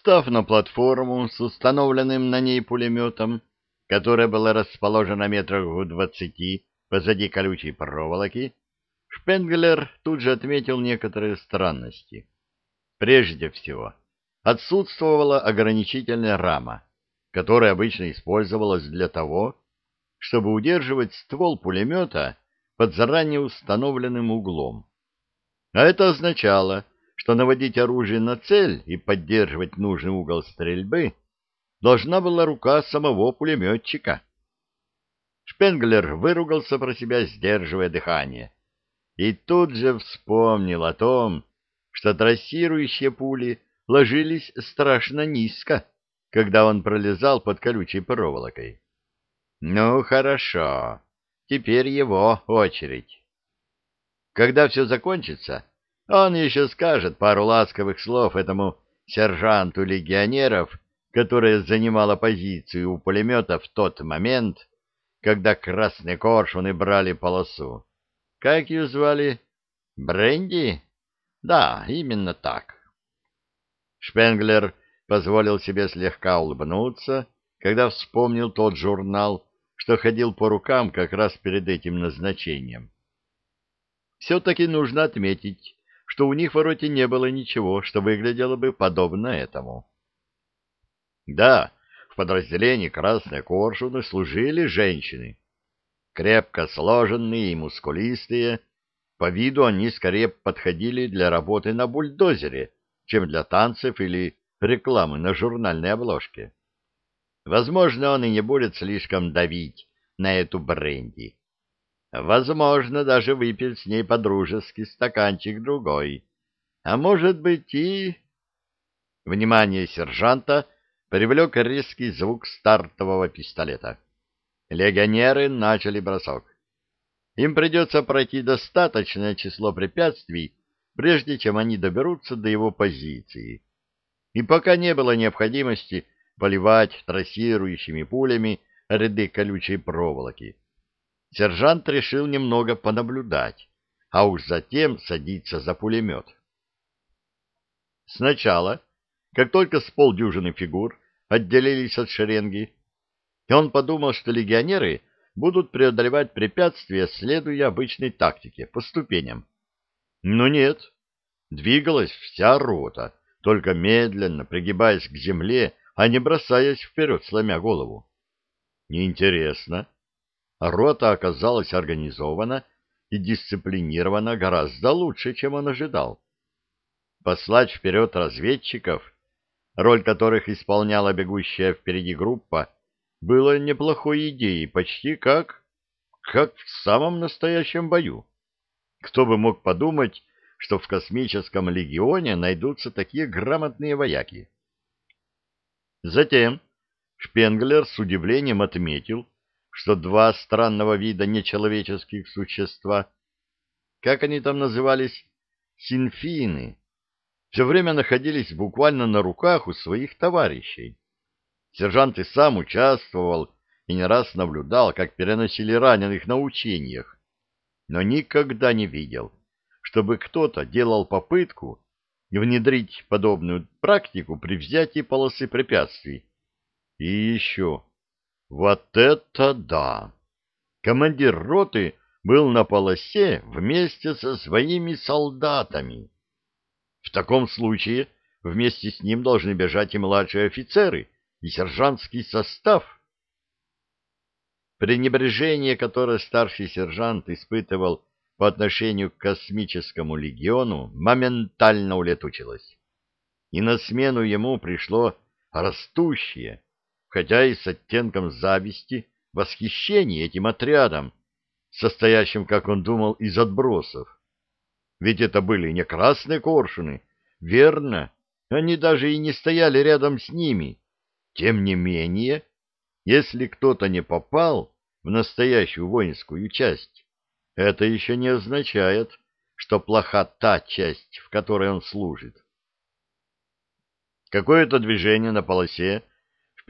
Встав на платформу с установленным на ней пулеметом, которая была расположена метрах в двадцати позади колючей проволоки, Шпенглер тут же отметил некоторые странности. Прежде всего, отсутствовала ограничительная рама, которая обычно использовалась для того, чтобы удерживать ствол пулемета под заранее установленным углом. А это означало, что наводить оружие на цель и поддерживать нужный угол стрельбы должна была рука самого пулеметчика. Шпенглер выругался про себя, сдерживая дыхание, и тут же вспомнил о том, что трассирующие пули ложились страшно низко, когда он пролезал под колючей проволокой. Ну, хорошо, теперь его очередь. Когда все закончится, он еще скажет пару ласковых слов этому сержанту легионеров, которая занимала позицию у пулемета в тот момент, когда красные коршуны брали полосу. Как ее звали? Бренди? Да, именно так. Шпенглер позволил себе слегка улыбнуться, когда вспомнил тот журнал, что ходил по рукам как раз перед этим назначением. Все-таки нужно отметить, что у них в роте не было ничего, что выглядело бы подобно этому. Да, в подразделении «Красные коршуны» служили женщины. Крепко сложенные и мускулистые, по виду они скорее подходили для работы на бульдозере, чем для танцев или рекламы на журнальной обложке. Возможно, он и не будет слишком давить на эту бренди. Возможно, даже выпить с ней подружеский стаканчик другой. А может быть и... Внимание сержанта привлек резкий звук стартового пистолета. Легионеры начали бросок. Им придется пройти достаточное число препятствий, прежде чем они доберутся до его позиции. И пока не было необходимости поливать трассирующими пулями ряды колючей проволоки, сержант решил немного понаблюдать, а уж затем садиться за пулемет. Сначала как только с полдюжины фигур отделились от шеренги, он подумал, что легионеры будут преодолевать препятствия, следуя обычной тактике, по ступеням. Но нет, двигалась вся рота, только медленно, пригибаясь к земле, а не бросаясь вперед, сломя голову. Неинтересно. Рота оказалась организована и дисциплинирована гораздо лучше, чем он ожидал. Послать вперед разведчиков роль которых исполняла бегущая впереди группа, было неплохой идеей, почти как... как в самом настоящем бою. Кто бы мог подумать, что в космическом легионе найдутся такие грамотные вояки. Затем Шпенглер с удивлением отметил, что два странного вида нечеловеческих существа, как они там назывались, синфины, все время находились буквально на руках у своих товарищей. Сержант и сам участвовал и не раз наблюдал, как переносили раненых на учениях, но никогда не видел, чтобы кто-то делал попытку внедрить подобную практику при взятии полосы препятствий. И еще, вот это да! Командир роты был на полосе вместе со своими солдатами. В таком случае вместе с ним должны бежать и младшие офицеры, и сержантский состав. Пренебрежение, которое старший сержант испытывал по отношению к космическому легиону, моментально улетучилось. И на смену ему пришло растущее, хотя и с оттенком зависти, восхищение этим отрядом, состоящим, как он думал, из отбросов. Ведь это были не красные коршуны. Верно, они даже и не стояли рядом с ними. Тем не менее, если кто-то не попал в настоящую воинскую часть, это еще не означает, что плоха та часть, в которой он служит. Какое-то движение на полосе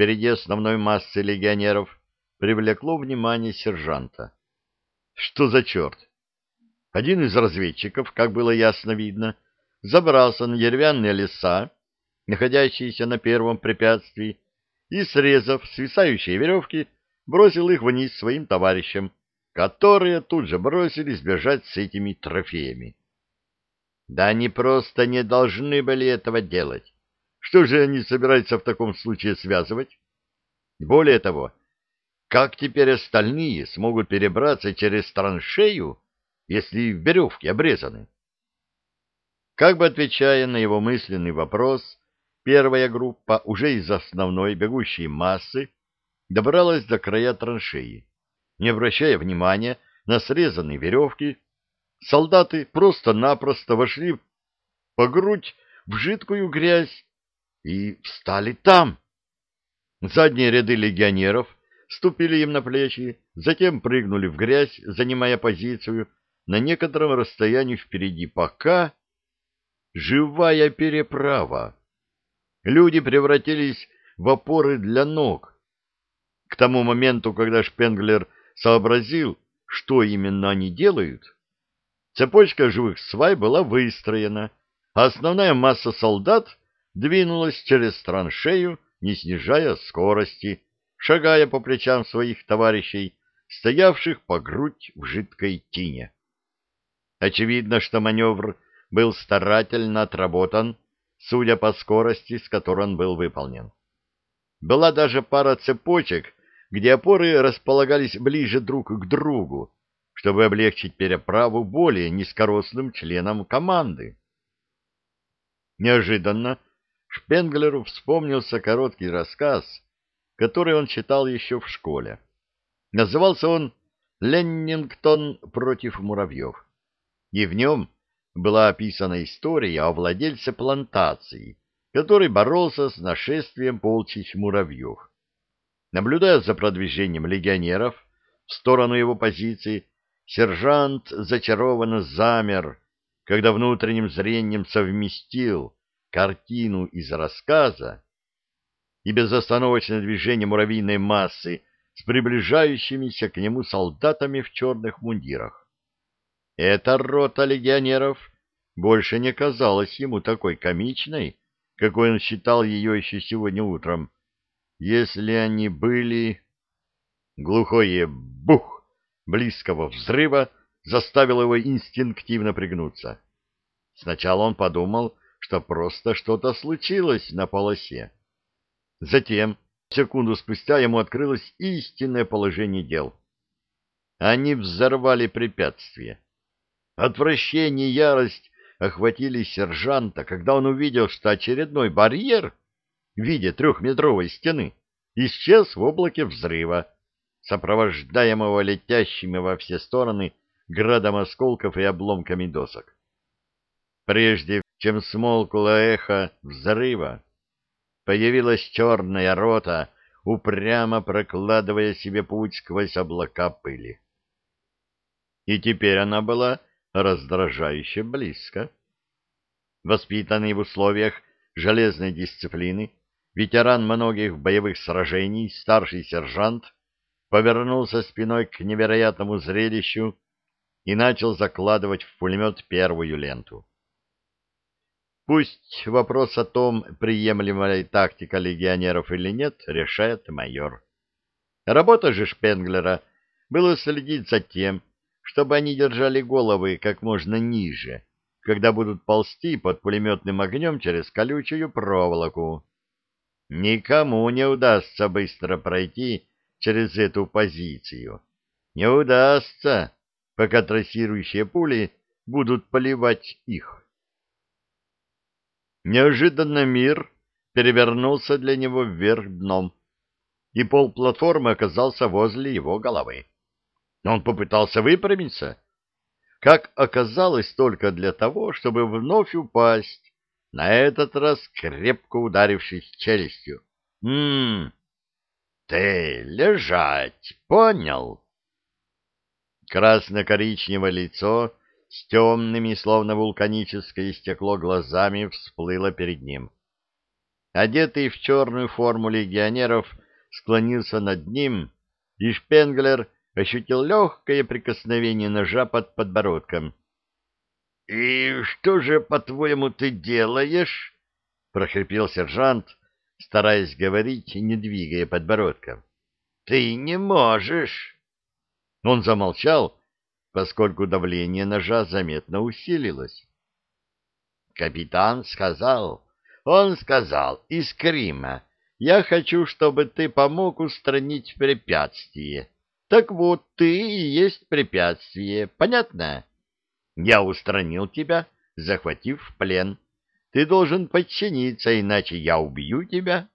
впереди основной массы легионеров привлекло внимание сержанта. Что за черт? Один из разведчиков, как было ясно видно, забрался на деревянные леса находящиеся на первом препятствии, и, срезав свисающие веревки, бросил их вниз своим товарищам, которые тут же бросились бежать с этими трофеями. Да они просто не должны были этого делать. Что же они собираются в таком случае связывать? Более того, как теперь остальные смогут перебраться через траншею, если веревки обрезаны? Как бы отвечая на его мысленный вопрос, первая группа уже из основной бегущей массы добралась до края траншеи. Не обращая внимания на срезанные веревки, солдаты просто-напросто вошли по грудь в жидкую грязь и встали там. Задние ряды легионеров ступили им на плечи, затем прыгнули в грязь, занимая позицию на некотором расстоянии впереди, пока живая переправа. Люди превратились в опоры для ног. К тому моменту, когда Шпенглер сообразил, что именно они делают, цепочка живых свай была выстроена, а основная масса солдат двинулась через траншею, не снижая скорости, шагая по плечам своих товарищей, стоявших по грудь в жидкой тине. Очевидно, что маневр был старательно отработан, судя по скорости, с которой он был выполнен. Была даже пара цепочек, где опоры располагались ближе друг к другу, чтобы облегчить переправу более низкорослым членам команды. Неожиданно Шпенглеру вспомнился короткий рассказ, который он читал еще в школе. Назывался он «Леннингтон против муравьев», и в нем была описана история о владельце плантации, который боролся с нашествием полчищ муравьев. Наблюдая за продвижением легионеров в сторону его позиции, сержант зачарованно замер, когда внутренним зрением совместил картину из рассказа и безостановочное движение муравьиной массы с приближающимися к нему солдатами в черных мундирах. Эта рота легионеров больше не казалась ему такой комичной, какой он считал ее еще сегодня утром, если они были... Глухое «бух» близкого взрыва заставило его инстинктивно пригнуться. Сначала он подумал, что просто что-то случилось на полосе. Затем, секунду спустя, ему открылось истинное положение дел. Они взорвали препятствие. Отвращение и ярость охватили сержанта, когда он увидел, что очередной барьер в виде трехметровой стены исчез в облаке взрыва, сопровождаемого летящими во все стороны градом осколков и обломками досок. Прежде чем смолкло эхо взрыва, появилась черная рота, упрямо прокладывая себе путь сквозь облака пыли. И теперь она была раздражающе близко. Воспитанный в условиях железной дисциплины, ветеран многих боевых сражений, старший сержант, повернулся спиной к невероятному зрелищу и начал закладывать в пулемет первую ленту. Пусть вопрос о том, приемлема ли тактика легионеров или нет, решает майор. Работа же Шпенглера было следить за тем, чтобы они держали головы как можно ниже, когда будут ползти под пулеметным огнем через колючую проволоку. Никому не удастся быстро пройти через эту позицию. Не удастся, пока трассирующие пули будут поливать их. Неожиданно мир перевернулся для него вверх дном, и пол платформы оказался возле его головы. Он попытался выпрямиться, как оказалось только для того, чтобы вновь упасть, на этот раз крепко ударившись челюстью. «М-м, ты лежать, понял?» Красно-коричневое лицо с темными, словно вулканическое стекло, глазами всплыло перед ним. Одетый в черную форму легионеров склонился над ним, и Шпенглер ощутил легкое прикосновение ножа под подбородком. — И что же, по-твоему, ты делаешь? — прохрипел сержант, стараясь говорить, не двигая подбородком. — Ты не можешь. Он замолчал, поскольку давление ножа заметно усилилось. Капитан сказал, он сказал, из Крима, я хочу, чтобы ты помог устранить препятствие. Так вот, ты и есть препятствие, понятно? Я устранил тебя, захватив в плен. Ты должен подчиниться, иначе я убью тебя.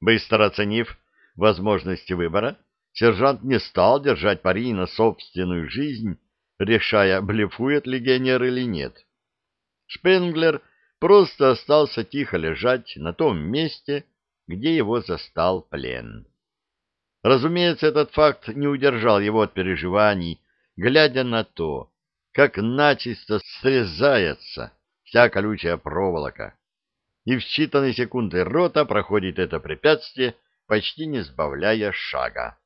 Быстро оценив возможности выбора, сержант не стал держать пари на собственную жизнь, решая, блефует легионер или нет. Шпенглер просто остался тихо лежать на том месте, где его застал плен. Разумеется, этот факт не удержал его от переживаний, глядя на то, как начисто срезается вся колючая проволока, и в считанные секунды рота проходит это препятствие, почти не сбавляя шага.